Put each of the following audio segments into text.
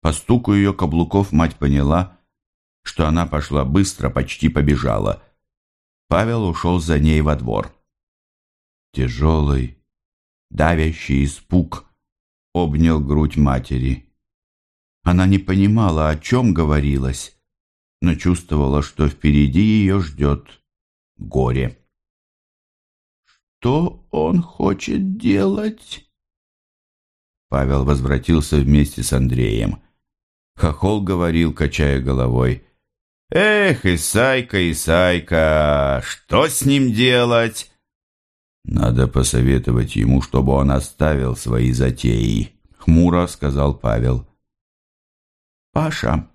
По стуку ее каблуков мать поняла, что она пошла быстро, почти побежала. Павел ушел за ней во двор. Тяжелый, давящий испуг обнял грудь матери. Она не понимала, о чем говорилось, но чувствовала, что впереди ее ждет горе. «Что он хочет делать?» Павел возвратился вместе с Андреем. Хохол говорил, качая головой. «Эх, Исайка, Исайка, что с ним делать?» «Надо посоветовать ему, чтобы он оставил свои затеи», — хмуро сказал Павел. «Паша,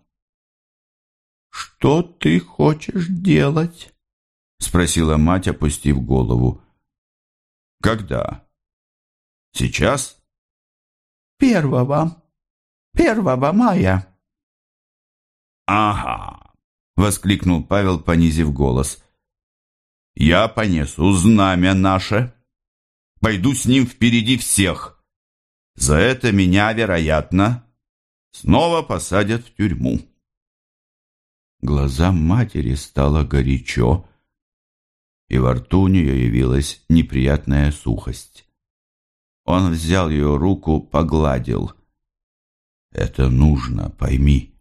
что ты хочешь делать?» — спросила мать, опустив голову. «Когда? Сейчас?» «Первого. Первого мая». «Ага», — воскликнул Павел, понизив голос. Я понесу знамя наше. Пойду с ним впереди всех. За это меня, вероятно, снова посадят в тюрьму. Глазам матери стало горячо, и во рту у нее явилась неприятная сухость. Он взял ее руку, погладил. «Это нужно, пойми».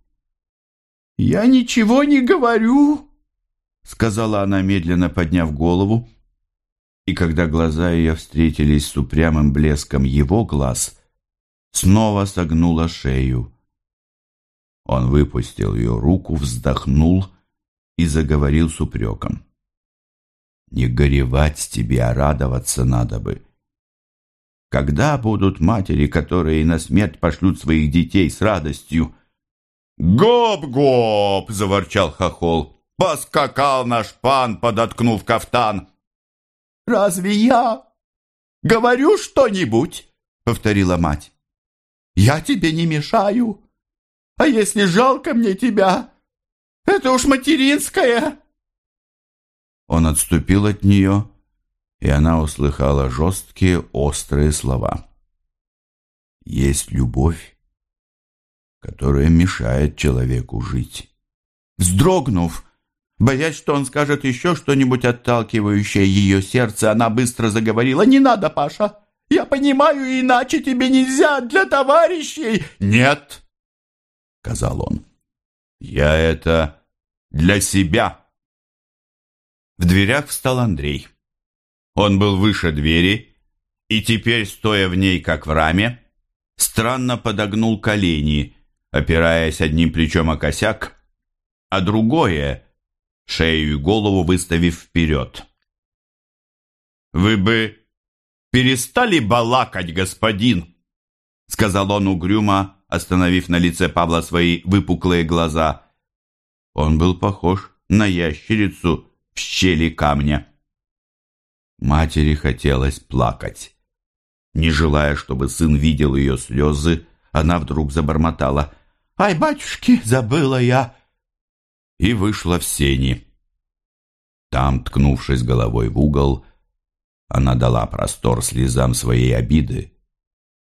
«Я ничего не говорю», — сказала она, медленно подняв голову. И когда глаза ее встретились с упрямым блеском его глаз, снова согнула шею. Он выпустил ее руку, вздохнул и заговорил с упреком. «Не горевать тебе, а радоваться надо бы. Когда будут матери, которые на смерть пошлют своих детей с радостью?» «Гоп-гоп!» — заворчал Хохол. Поскакал наш пан, подоткнув кафтан. «Разве я говорю что-нибудь?» — повторила мать. «Я тебе не мешаю. А если жалко мне тебя, это уж материнское!» Он отступил от нее, и она услыхала жесткие, острые слова. «Есть любовь, которая мешает человеку жить». Вздрогнув, Боясь, что он скажет еще что-нибудь отталкивающее ее сердце, она быстро заговорила. «Не надо, Паша! Я понимаю, иначе тебе нельзя для товарищей!» «Нет!» — сказал он. «Я это для себя!» В дверях встал Андрей. Он был выше двери и теперь, стоя в ней, как в раме, странно подогнул колени, опираясь одним плечом о косяк, а другое — шею и голову выставив вперед. «Вы бы перестали балакать, господин!» сказал он угрюмо, остановив на лице Павла свои выпуклые глаза. Он был похож на ящерицу в щели камня. Матери хотелось плакать. Не желая, чтобы сын видел ее слезы, она вдруг забормотала. «Ай, батюшки, забыла я! и вышла в сени. Там, ткнувшись головой в угол, она дала простор слезам своей обиды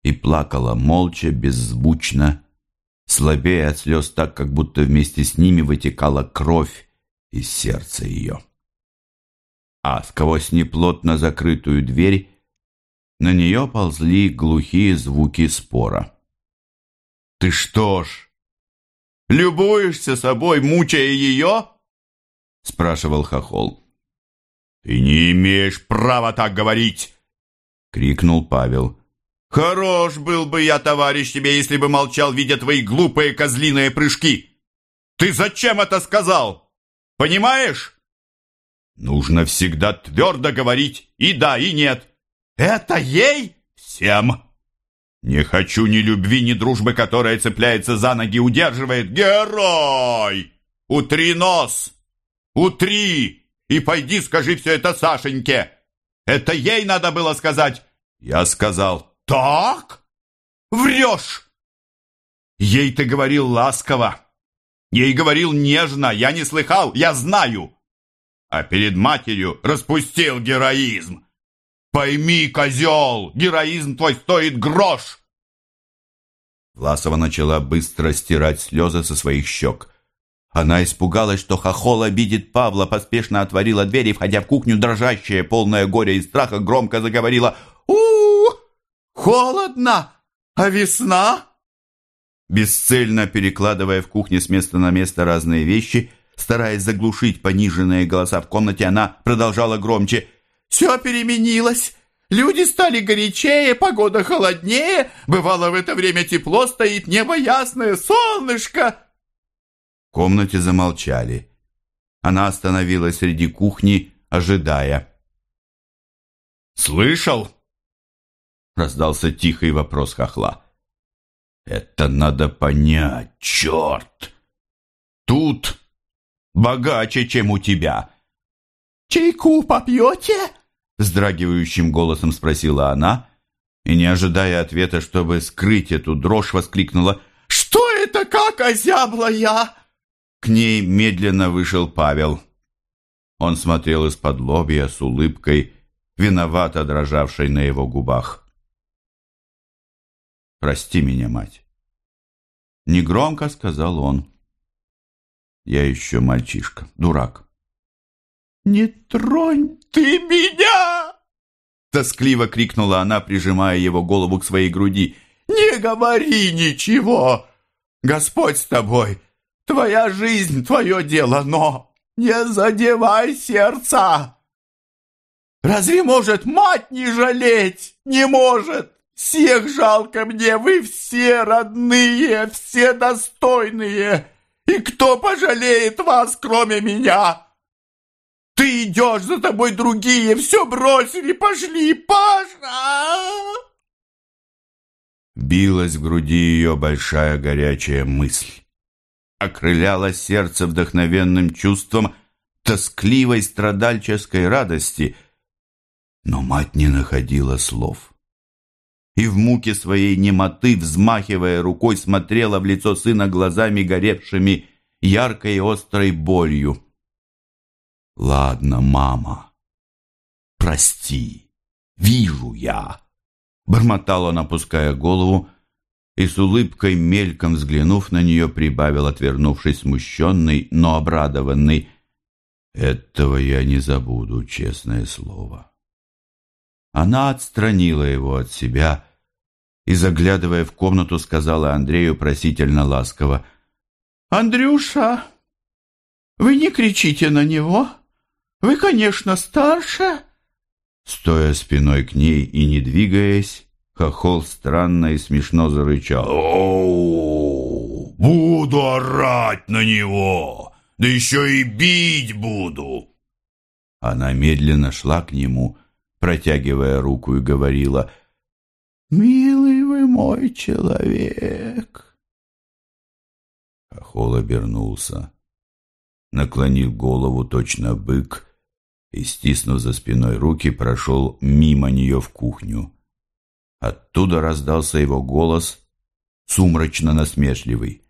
и плакала молча, беззвучно, слабее от слез так, как будто вместе с ними вытекала кровь из сердца ее. А сквозь неплотно закрытую дверь на нее ползли глухие звуки спора. «Ты что ж, Любуешься собой, мучая ее?» — спрашивал Хохол. «Ты не имеешь права так говорить!» — крикнул Павел. «Хорош был бы я, товарищ, тебе, если бы молчал, видя твои глупые козлиные прыжки! Ты зачем это сказал? Понимаешь? Нужно всегда твердо говорить и да, и нет. Это ей всем!» Не хочу ни любви, ни дружбы, которая цепляется за ноги, удерживает. Герой! Утри нос! Утри! И пойди скажи все это Сашеньке. Это ей надо было сказать. Я сказал, так? Врешь! Ей ты говорил ласково. Ей говорил нежно. Я не слыхал, я знаю. А перед матерью распустил героизм. Пойми, козел, героизм твой стоит грош. Власова начала быстро стирать слезы со своих щек. Она испугалась, что хохол обидит Павла, поспешно отворила дверь и, входя в кухню, дрожащая, полная горя и страха, громко заговорила у, -у, -у Холодно! А весна?» Бесцельно перекладывая в кухне с места на место разные вещи, стараясь заглушить пониженные голоса в комнате, она продолжала громче «Все переменилось! Люди стали горячее, погода холоднее, бывало в это время тепло, стоит небо ясное, солнышко!» В комнате замолчали. Она остановилась среди кухни, ожидая. «Слышал?» Раздался тихий вопрос хохла. «Это надо понять, черт! Тут богаче, чем у тебя!» «Чайку попьете?» Вздрагивающим голосом спросила она, и, не ожидая ответа, чтобы скрыть эту дрожь, воскликнула «Что это, как озябла я?» К ней медленно вышел Павел. Он смотрел из-под лобья с улыбкой, виновато дрожавшей на его губах. «Прости меня, мать!» Негромко сказал он. «Я еще мальчишка, дурак». «Не тронь ты меня!» Тоскливо крикнула она, прижимая его голову к своей груди. «Не говори ничего! Господь с тобой! Твоя жизнь, твое дело, но не задевай сердца! Разве может мать не жалеть? Не может! Всех жалко мне, вы все родные, все достойные! И кто пожалеет вас, кроме меня? Ты идешь, за тобой другие, все бросили, пошли, Паша!» Билась в груди ее большая горячая мысль окрыляло сердце вдохновенным чувством тоскливой страдальческой радости, но мать не находила слов. И в муке своей немоты, взмахивая рукой, смотрела в лицо сына глазами, горевшими яркой и острой болью. «Ладно, мама, прости, вижу я», — бормотал он, опуская голову, — и с улыбкой, мельком взглянув на нее, прибавил, отвернувшись смущенный, но обрадованный. «Этого я не забуду, честное слово». Она отстранила его от себя и, заглядывая в комнату, сказала Андрею просительно ласково. «Андрюша, вы не кричите на него. Вы, конечно, старше». Стоя спиной к ней и не двигаясь, Хохол странно и смешно зарычал. «Оу! Буду орать на него! Да еще и бить буду!» Она медленно шла к нему, протягивая руку и говорила «Милый вы мой человек!» Хохол обернулся, наклонил голову точно бык и, стиснув за спиной руки, прошел мимо нее в кухню. Оттуда раздался его голос, сумрачно насмешливый.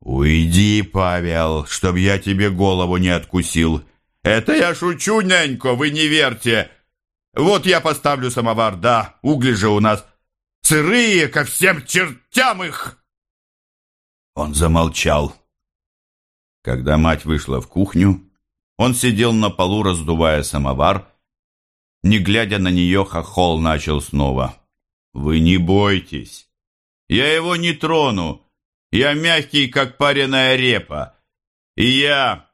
«Уйди, Павел, чтоб я тебе голову не откусил. Это я шучу, нянько, вы не верьте. Вот я поставлю самовар, да, угли же у нас сырые, ко всем чертям их!» Он замолчал. Когда мать вышла в кухню, он сидел на полу, раздувая самовар. Не глядя на нее, хохол начал снова. «Вы не бойтесь. Я его не трону. Я мягкий, как пареная репа. И я...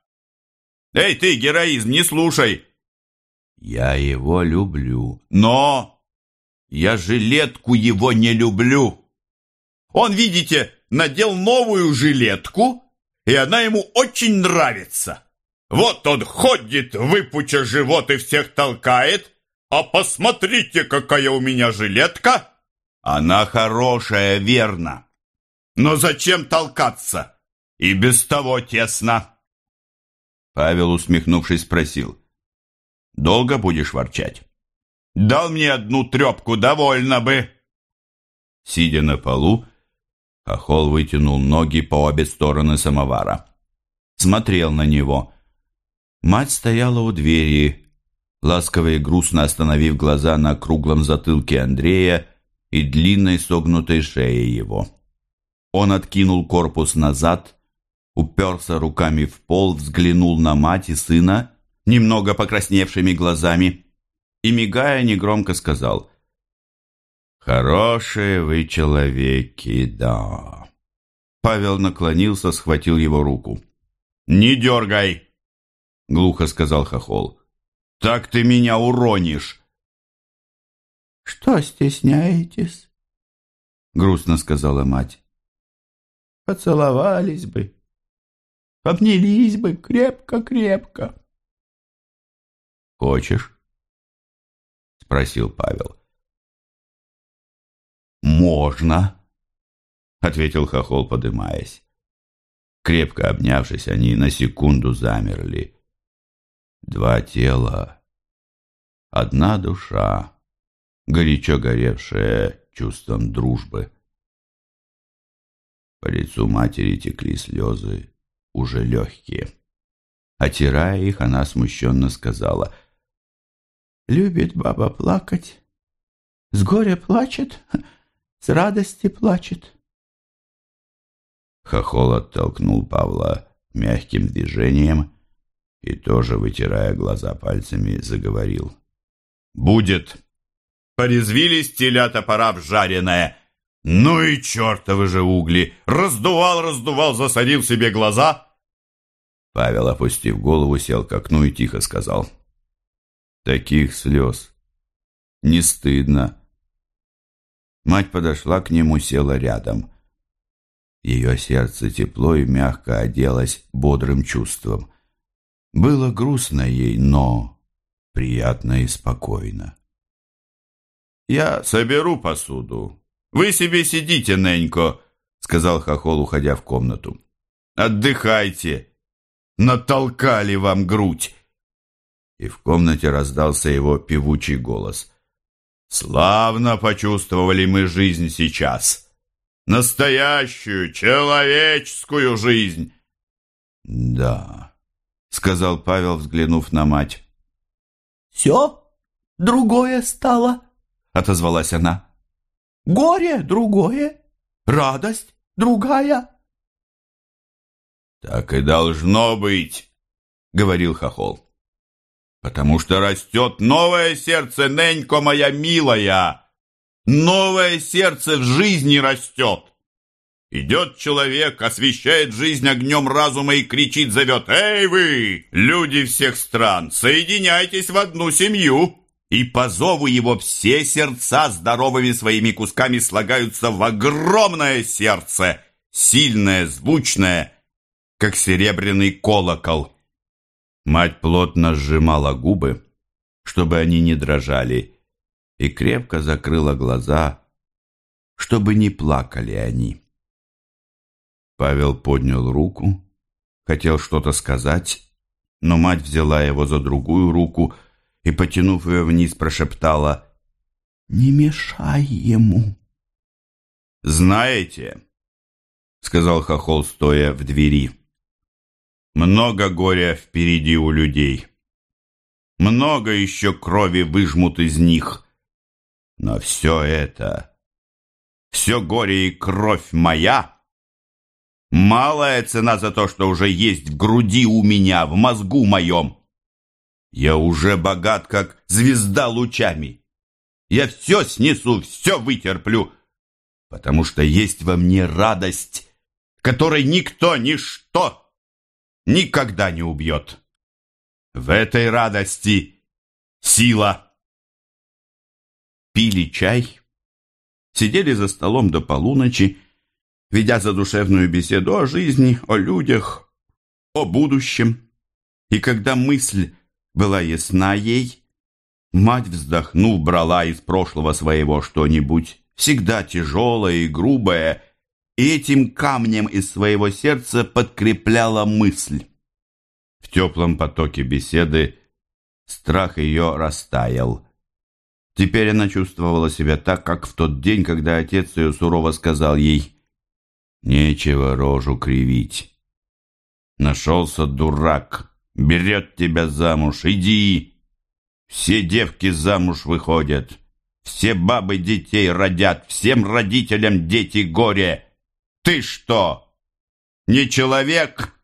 Эй, ты, героизм, не слушай!» «Я его люблю. Но я жилетку его не люблю. Он, видите, надел новую жилетку, и она ему очень нравится. Вот он ходит, выпуча живот и всех толкает, а посмотрите, какая у меня жилетка!» Она хорошая, верно. Но зачем толкаться? И без того тесно. Павел, усмехнувшись, спросил. Долго будешь ворчать? Дал мне одну трепку, довольно бы. Сидя на полу, Хохол вытянул ноги по обе стороны самовара. Смотрел на него. Мать стояла у двери, ласково и грустно остановив глаза на круглом затылке Андрея, и длинной согнутой шее его. Он откинул корпус назад, уперся руками в пол, взглянул на мать и сына, немного покрасневшими глазами, и, мигая, негромко сказал «Хорошие вы человеки, да». Павел наклонился, схватил его руку. «Не дергай!» — глухо сказал Хохол. «Так ты меня уронишь!» «Что стесняетесь?» — грустно сказала мать. «Поцеловались бы, обнялись бы крепко-крепко». «Хочешь?» — спросил Павел. «Можно», — ответил Хохол, подымаясь. Крепко обнявшись, они на секунду замерли. Два тела, одна душа, горячо горевшая чувством дружбы. По лицу матери текли слезы, уже легкие. Отирая их, она смущенно сказала, «Любит баба плакать, с горя плачет, с радости плачет». Хохол оттолкнул Павла мягким движением и тоже, вытирая глаза пальцами, заговорил. «Будет! Порезвились телята пора жареное! Ну и чертовы же угли! Раздувал, раздувал, засорил себе глаза!» Павел, опустив голову, сел к окну и тихо сказал. «Таких слез! Не стыдно!» Мать подошла к нему, села рядом. Ее сердце тепло и мягко оделось бодрым чувством. Было грустно ей, но приятно и спокойно. «Я соберу посуду. Вы себе сидите, Ненько», — сказал Хохол, уходя в комнату. «Отдыхайте. Натолкали вам грудь». И в комнате раздался его певучий голос. «Славно почувствовали мы жизнь сейчас. Настоящую, человеческую жизнь». «Да», — сказал Павел, взглянув на мать. «Все другое стало», — отозвалась она. «Горе другое, радость другая». «Так и должно быть», — говорил Хохол. «Потому что растет новое сердце, Ненько моя милая. Новое сердце в жизни растет. Идет человек, освещает жизнь огнем разума и кричит, зовет «Эй вы, люди всех стран, соединяйтесь в одну семью!» И по зову его все сердца здоровыми своими кусками слагаются в огромное сердце, сильное, звучное, как серебряный колокол. Мать плотно сжимала губы, чтобы они не дрожали, и крепко закрыла глаза, чтобы не плакали они. Павел поднял руку, хотел что-то сказать, но мать взяла его за другую руку и, потянув ее вниз, прошептала «Не мешай ему». «Знаете», — сказал Хохол, стоя в двери, — «много горя впереди у людей. Много еще крови выжмут из них. Но все это, все горе и кровь моя — Малая цена за то, что уже есть в груди у меня, в мозгу моем. Я уже богат, как звезда лучами. Я все снесу, все вытерплю, потому что есть во мне радость, которой никто, ничто никогда не убьет. В этой радости сила. Пили чай, сидели за столом до полуночи, ведя задушевную беседу о жизни, о людях, о будущем. И когда мысль была ясна ей, мать, вздохнув, брала из прошлого своего что-нибудь, всегда тяжелое и грубое, и этим камнем из своего сердца подкрепляла мысль. В теплом потоке беседы страх ее растаял. Теперь она чувствовала себя так, как в тот день, когда отец ее сурово сказал ей Нечего рожу кривить. Нашелся дурак, берет тебя замуж, иди. Все девки замуж выходят, все бабы детей родят, всем родителям дети горе. Ты что, не человек?»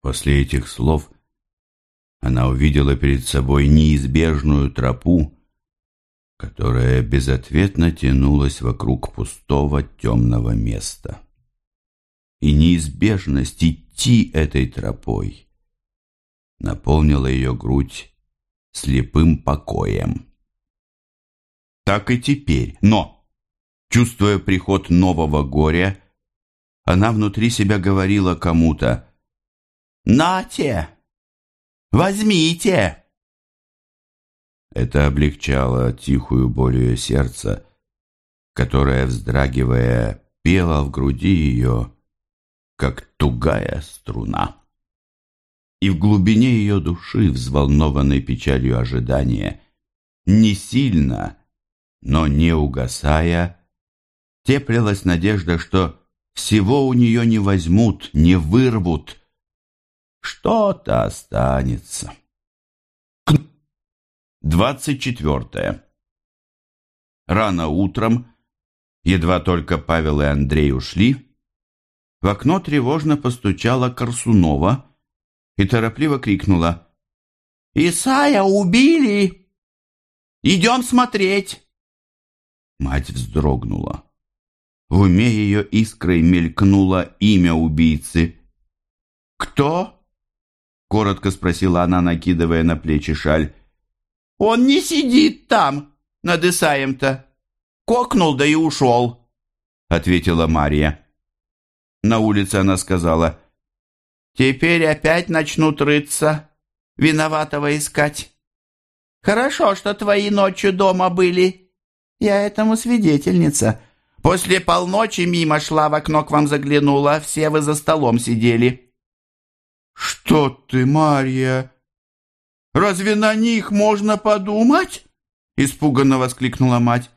После этих слов она увидела перед собой неизбежную тропу, которая безответно тянулась вокруг пустого темного места. И неизбежность идти этой тропой наполнила ее грудь слепым покоем. Так и теперь, но, чувствуя приход нового горя, она внутри себя говорила кому-то «Нате! Возьмите!» Это облегчало тихую боль ее сердца, которая, вздрагивая, пела в груди ее, как тугая струна. И в глубине ее души, взволнованной печалью ожидания, не сильно, но не угасая, теплилась надежда, что всего у нее не возьмут, не вырвут, что-то останется. Двадцать четвертое. Рано утром, едва только Павел и Андрей ушли, в окно тревожно постучала Корсунова и торопливо крикнула «Исая убили! Идем смотреть!» Мать вздрогнула. В уме ее искрой мелькнуло имя убийцы. «Кто?» — коротко спросила она, накидывая на плечи шаль. Он не сидит там, над Исаем-то. Кокнул, да и ушел, — ответила Мария. На улице она сказала, «Теперь опять начнут рыться, виноватого искать. Хорошо, что твои ночью дома были. Я этому свидетельница. После полночи мимо шла, в окно к вам заглянула, все вы за столом сидели». «Что ты, Мария?» Разве на них можно подумать?» Испуганно воскликнула мать.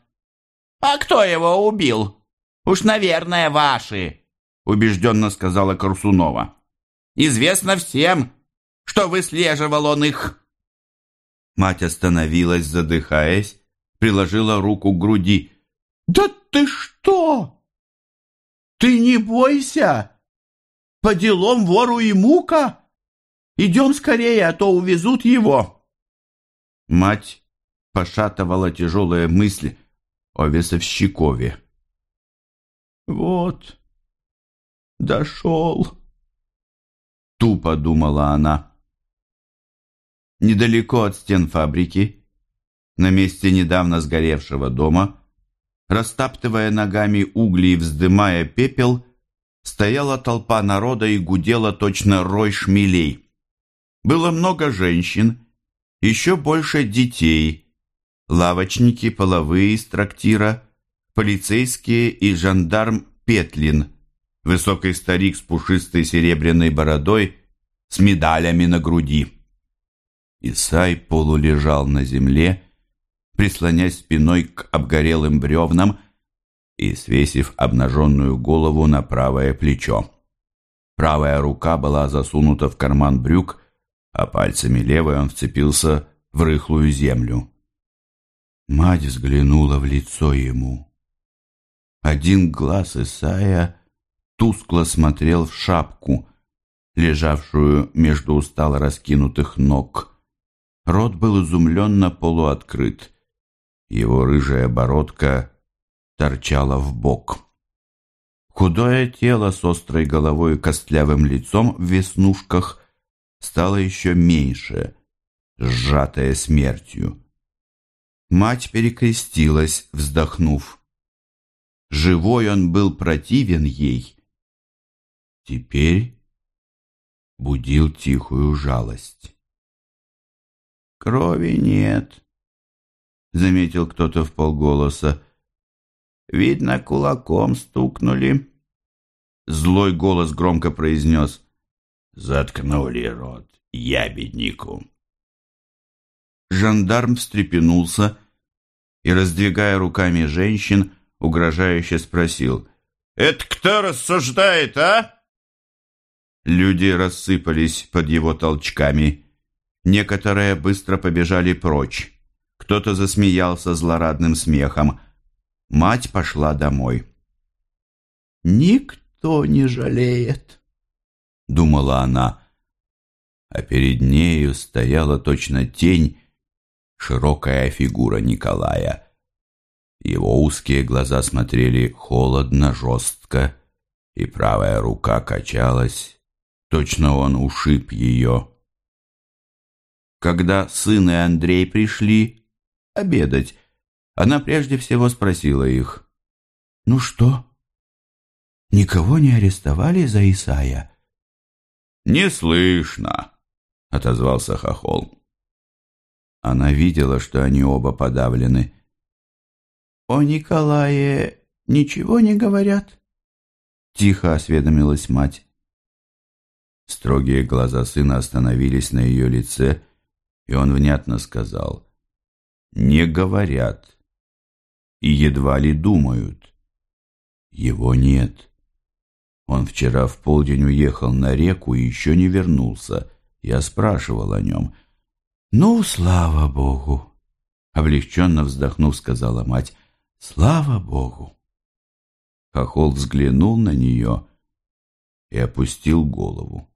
«А кто его убил? Уж, наверное, ваши», убежденно сказала Корсунова. «Известно всем, что выслеживал он их». Мать остановилась, задыхаясь, приложила руку к груди. «Да ты что? Ты не бойся! По делам вору и мука!» Идем скорее, а то увезут его!» Мать пошатывала тяжелая мысль о весовщикове. «Вот, дошел!» Тупо думала она. Недалеко от стен фабрики, на месте недавно сгоревшего дома, растаптывая ногами угли и вздымая пепел, стояла толпа народа и гудела точно рой шмелей. Было много женщин, еще больше детей, лавочники половые из трактира, полицейские и жандарм Петлин, высокий старик с пушистой серебряной бородой, с медалями на груди. Исай полулежал на земле, прислонясь спиной к обгорелым бревнам и свесив обнаженную голову на правое плечо. Правая рука была засунута в карман брюк, а пальцами левой он вцепился в рыхлую землю. Мать взглянула в лицо ему. Один глаз Исая тускло смотрел в шапку, лежавшую между устало раскинутых ног. Рот был изумленно полуоткрыт. Его рыжая бородка торчала в бок. Худое тело с острой головой и костлявым лицом в веснушках стало еще меньше, сжатая смертью. Мать перекрестилась, вздохнув. Живой он был противен ей. Теперь будил тихую жалость. «Крови нет», — заметил кто-то в полголоса. «Видно, кулаком стукнули». Злой голос громко произнес. Заткнули рот ябеднику. Жандарм встрепенулся и, раздвигая руками женщин, угрожающе спросил. «Это кто рассуждает, а?» Люди рассыпались под его толчками. Некоторые быстро побежали прочь. Кто-то засмеялся злорадным смехом. Мать пошла домой. никто не жалеет, — думала она, а перед нею стояла точно тень широкая фигура Николая. Его узкие глаза смотрели холодно, жестко, и правая рука качалась, точно он ушиб ее. Когда сын и Андрей пришли обедать, она прежде всего спросила их, «Ну что, никого не арестовали за Исая?» «Не слышно», — отозвался Хохол. Она видела, что они оба подавлены. «О Николае ничего не говорят?» Тихо осведомилась мать. Строгие глаза сына остановились на ее лице, и он внятно сказал «Не говорят и едва ли думают. Его нет. Он вчера в полдень уехал на реку и еще не вернулся. Я спрашивал о нем. «Ну, слава Богу!» Облегченно вздохнув, сказала мать. «Слава Богу!» Хохол взглянул на нее и опустил голову.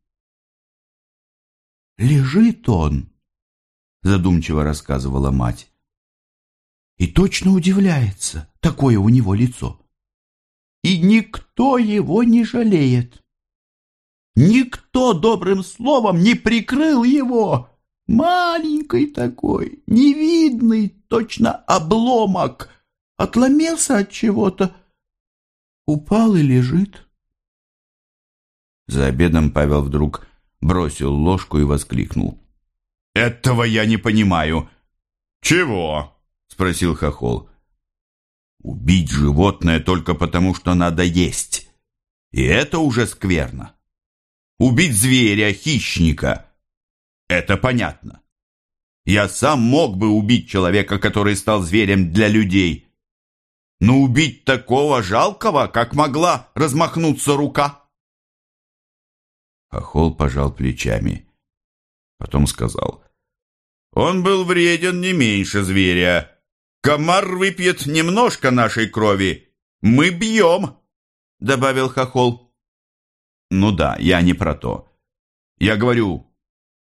«Лежит он!» Задумчиво рассказывала мать. «И точно удивляется, такое у него лицо. И никто его не жалеет. Никто добрым словом не прикрыл его!» Маленький такой, невидный, точно обломок. Отломился от чего-то, упал и лежит. За обедом Павел вдруг бросил ложку и воскликнул. «Этого я не понимаю». «Чего?» — спросил Хохол. «Убить животное только потому, что надо есть. И это уже скверно. Убить зверя, хищника — это понятно. Я сам мог бы убить человека, который стал зверем для людей. Но убить такого жалкого, как могла размахнуться рука. Хохол пожал плечами. Потом сказал. Он был вреден не меньше зверя. Комар выпьет немножко нашей крови. Мы бьем, добавил Хохол. Ну да, я не про то. Я говорю,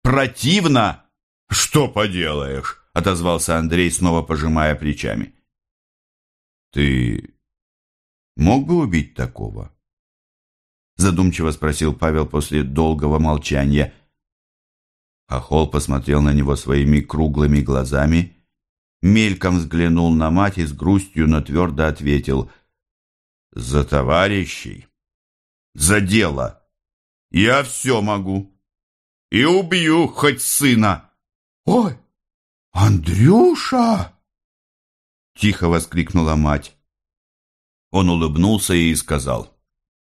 противно!» «Что поделаешь?» — отозвался Андрей, снова пожимая плечами. «Ты мог бы убить такого?» Задумчиво спросил Павел после долгого молчания. Ахол посмотрел на него своими круглыми глазами, мельком взглянул на мать и с грустью, но твердо ответил «За товарищей, за дело, я все могу» и убью хоть сына. Ой, Андрюша! Тихо воскликнула мать. Он улыбнулся и сказал.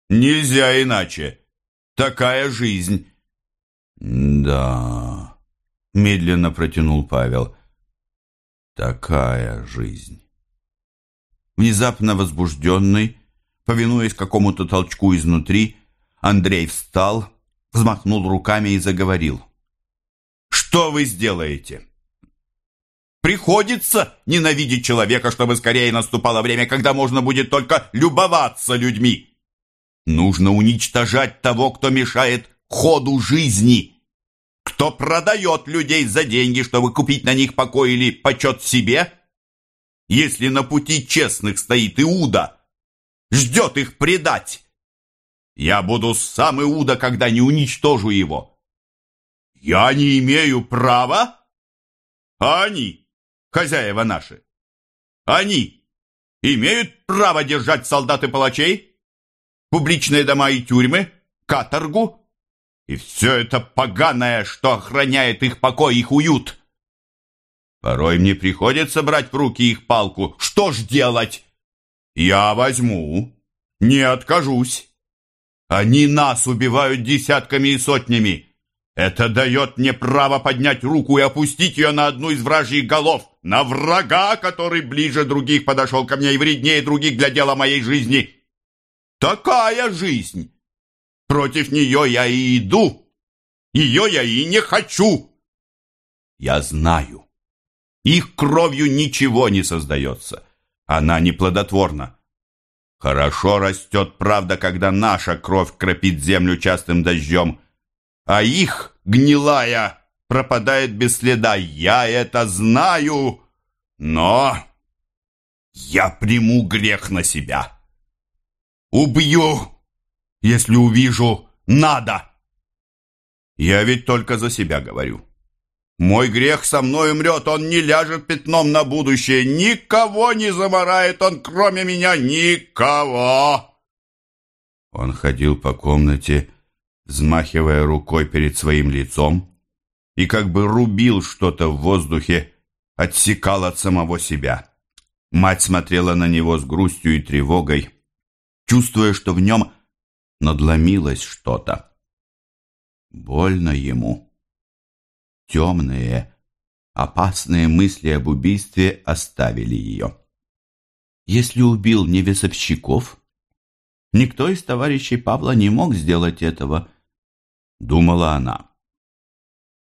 Нельзя иначе. Такая жизнь. Да, медленно протянул Павел. Такая жизнь. Внезапно возбужденный, повинуясь какому-то толчку изнутри, Андрей встал взмахнул руками и заговорил. «Что вы сделаете?» Приходится ненавидеть человека, чтобы скорее наступало время, когда можно будет только любоваться людьми. Нужно уничтожать того, кто мешает ходу жизни, кто продает людей за деньги, чтобы купить на них покой или почет себе. Если на пути честных стоит Иуда, ждет их предать, я буду сам Иуда, когда не уничтожу его. Я не имею права? А они, хозяева наши, они имеют право держать солдат и палачей, публичные дома и тюрьмы, каторгу и все это поганое, что охраняет их покой, их уют. Порой мне приходится брать в руки их палку. Что ж делать? Я возьму, не откажусь. Они нас убивают десятками и сотнями. Это дает мне право поднять руку и опустить ее на одну из вражьих голов, на врага, который ближе других подошел ко мне и вреднее других для дела моей жизни. Такая жизнь. Против нее я и иду. Ее я и не хочу. Я знаю. Их кровью ничего не создается. Она неплодотворна. Хорошо растет правда, когда наша кровь кропит землю частым дождем, а их, гнилая, пропадает без следа. Я это знаю, но я приму грех на себя. Убью, если увижу, надо. Я ведь только за себя говорю. Мой грех со мной умрет, он не ляжет пятном на будущее. Никого не заморает он, кроме меня, никого!» Он ходил по комнате, взмахивая рукой перед своим лицом, и как бы рубил что-то в воздухе, отсекал от самого себя. Мать смотрела на него с грустью и тревогой, чувствуя, что в нем надломилось что-то. Больно ему. Темные, опасные мысли об убийстве оставили ее. Если убил не весовщиков, никто из товарищей Павла не мог сделать этого, думала она.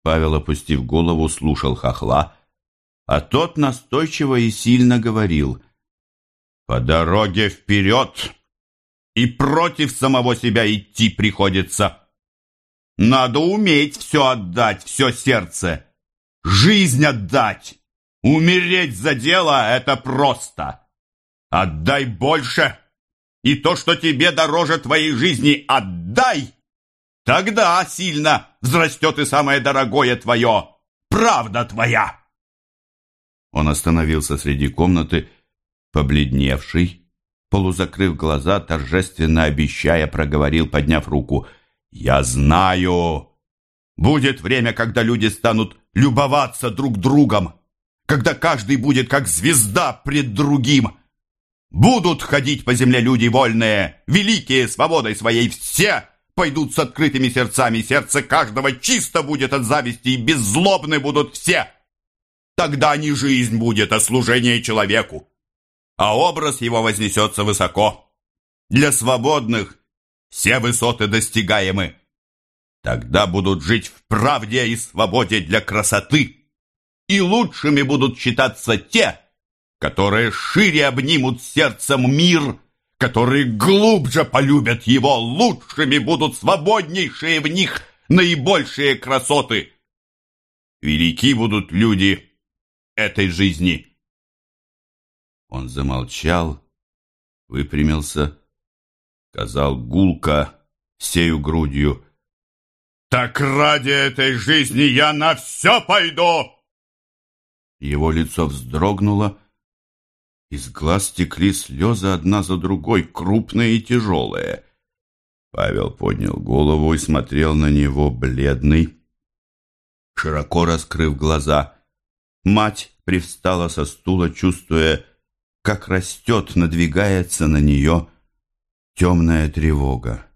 Павел, опустив голову, слушал хохла, а тот настойчиво и сильно говорил «По дороге вперед и против самого себя идти приходится». Надо уметь все отдать, все сердце. Жизнь отдать. Умереть за дело — это просто. Отдай больше. И то, что тебе дороже твоей жизни, отдай. Тогда сильно взрастет и самое дорогое твое. Правда твоя. Он остановился среди комнаты, побледневший, полузакрыв глаза, торжественно обещая, проговорил, подняв руку — «Я знаю. Будет время, когда люди станут любоваться друг другом, когда каждый будет как звезда пред другим. Будут ходить по земле люди вольные, великие свободой своей, все пойдут с открытыми сердцами, сердце каждого чисто будет от зависти, и беззлобны будут все. Тогда не жизнь будет, а служение человеку, а образ его вознесется высоко. Для свободных все высоты достигаемы. Тогда будут жить в правде и свободе для красоты. И лучшими будут считаться те, которые шире обнимут сердцем мир, которые глубже полюбят его, лучшими будут свободнейшие в них наибольшие красоты. Велики будут люди этой жизни. Он замолчал, выпрямился сказал гулко, сею грудью. «Так ради этой жизни я на все пойду!» Его лицо вздрогнуло, из глаз текли слезы одна за другой, крупные и тяжелые. Павел поднял голову и смотрел на него бледный, широко раскрыв глаза. Мать привстала со стула, чувствуя, как растет, надвигается на нее темная тревога.